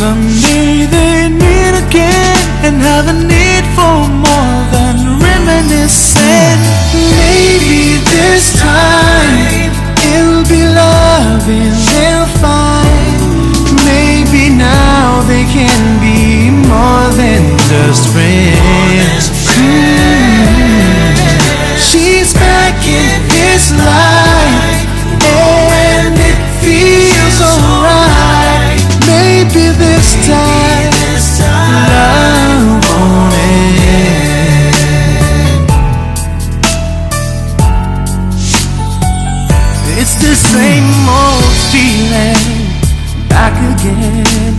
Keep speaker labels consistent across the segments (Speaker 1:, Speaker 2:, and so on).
Speaker 1: Someday they meet again and have a need for more than reminiscing. Maybe this time it'll be loving they'll find. Maybe now they can be more than just friends. Again.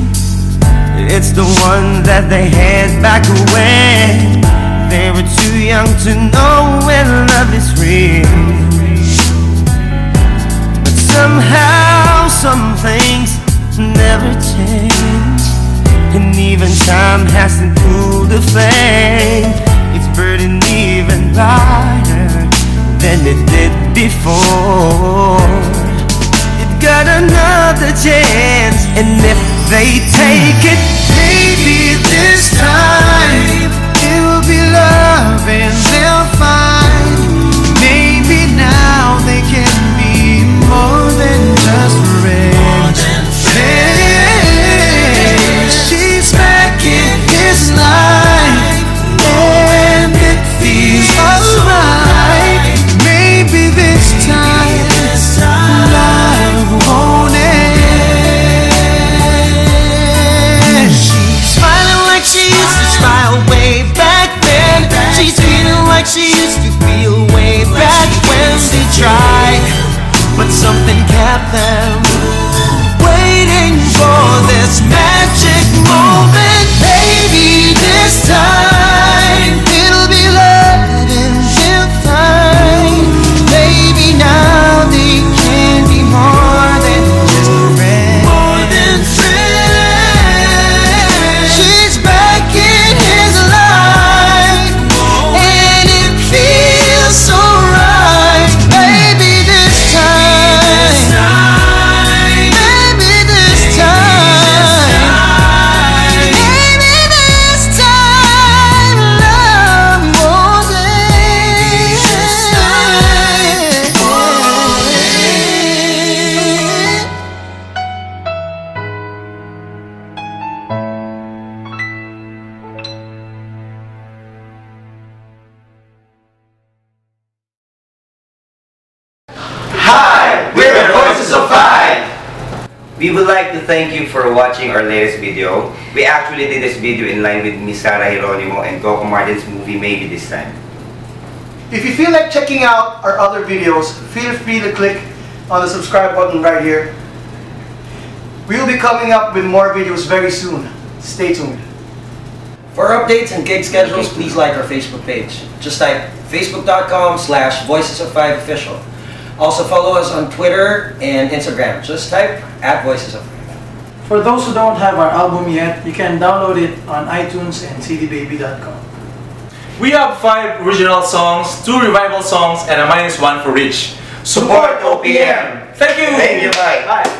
Speaker 2: It's the one that they had back when they were too young to know when love is real. But somehow some things never change, and even time hasn't cooled the flame. It's burning even brighter than it did before. Got another chance, and if they take it,
Speaker 1: Maybe this time
Speaker 2: but something kept them We would like to thank you for watching our latest video. We actually did this video in line with Miss Sarah Geronimo and Coco Martin's movie Maybe This Time.
Speaker 3: If you feel like checking out our other videos, feel free to click on the subscribe button right here. We will be coming up with more videos very soon. Stay tuned.
Speaker 4: For updates and gig schedules, please like our Facebook page. Just type facebook.com slash voices of five official. Also follow us on Twitter and Instagram. Just type at voices of five.
Speaker 3: For those who don't have our album yet, you can download it on iTunes and cdbaby.com.
Speaker 5: We have five original songs, two revival songs, and a minus one for Rich. Support OPM. Thank you.
Speaker 2: Thank you, bye.
Speaker 3: Bye.